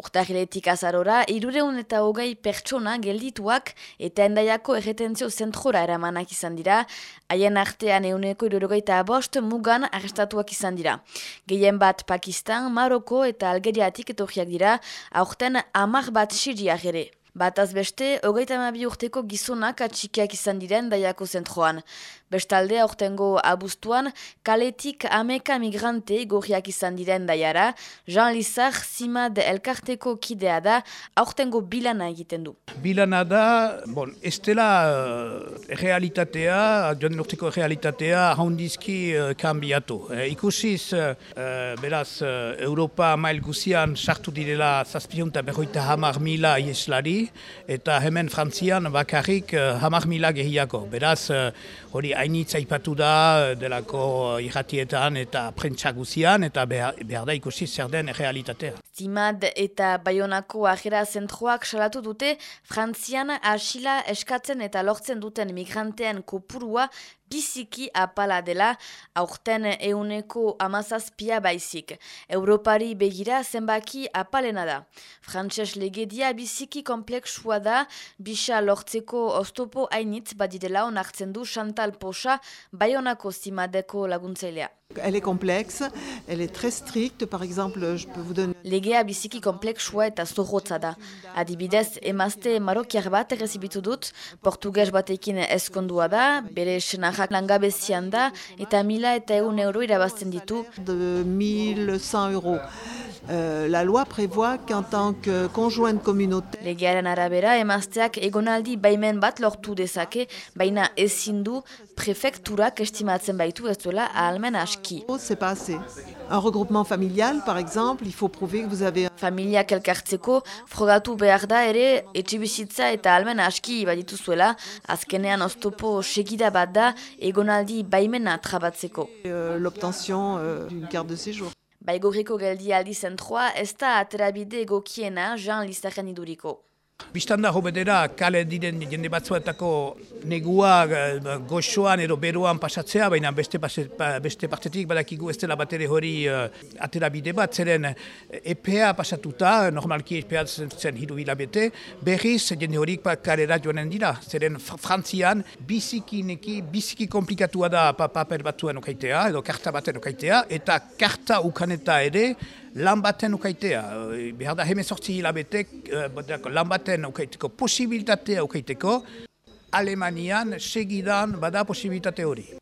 Urtahiletik azarora, irureun eta hogei pertsona geldituak eta endaiako erretentzio zentrora eramanak izan dira, haien artean euneko irurogeita bost mugan arrestatuak izan dira. Gehien bat Pakistan, Maroko eta Algeriatik etorriak dira, aurten amak bat siriak ere. Bataz beste, hogeita amabi urteko gizonak atxikiak izan diren daiako zentroan. Bestalde, aurtengo abuztuan, kaletik ameka migrante gorriak izan diren daiara, Jean Lizar, Simad Elkarteko kidea da, aurtengo bilana egiten du. Bilana da, bon, ez dela uh, realitatea, joan urteko realitatea, haundizki uh, kanbiatu. Eh, ikusiz, uh, beraz, Europa mail guzian sartu direla zazpiunta berroita hamar mila ieslari, eta hemen Frantzian bakarrik uh, hamar mila gehiako. Beraz, uh, hori hainitza ipatu da eh, delako irratietan eta prentsa guzian eta behar, behar da ikusi zer den realitatea. Zimad eta Bayonako ajera zentroak salatu dute Frantzian asila eskatzen eta lortzen duten migrantean kopurua biziki apala dela, aurten euneko amazazpia baizik. Europari begira zenbaki apalena da. Frantses legedia biziki kompleksua da, bisa lortzeko oztopo hainitz badidela onartzen du Chantal Pocha, Bayonako zimadeko laguntzailea. Elle est complexe, elle est très stricte, par exemple, je peux vous donner... Legea biziki komplexua eta zorrotza da. Adibidez, emazte marokiar bat errezibitu dut, portugues batekin eskondua da, bere senarrak langabezian da, eta mila eta egun euro irabazten ditu. De 1100 euros. Euh, la loi prévoit qu'en tant que conjointe communautaire... Legearen arabera, emazteak egonaldi baimen bat lortu dezake, baina ezin du prefekturak estimatzen baitu ez duela ahalmen aski. C'est pas assez. Un regroupement familial, par exemple, il faut prouver que vous avez... Familiak elkartzeko, frogatu behar da ere, etxibizitza eta almen aski badituzuela, azkenean oztopo segida bat da, egonaldi baimena trabatzeko. Euh, L'obtention euh, d'une carte de séjour. Baigorriko geldialdi zentroa ez da aterabide egokiena Jean Lizaren iduriko. Bistan da hobedera kale diren jende batzuetako negua uh, goxoan edo beroan pasatzea, baina beste, beste partetik badakigu ez dela bat ere hori uh, atera bide bat, zeren EPA pasatuta, normalki EPA zen hiru hilabete, berriz jende horik kalera joanen dira, zeren frantzian biziki neki, biziki komplikatua da paper batzuen okaitea, edo karta baten okaitea, eta karta ukaneta ere, lan baten ukaitea. Behar da hemen sortzi hilabetek, lan baten ukaiteko posibilitatea ukaiteko, Alemanian segidan bada posibilitate hori.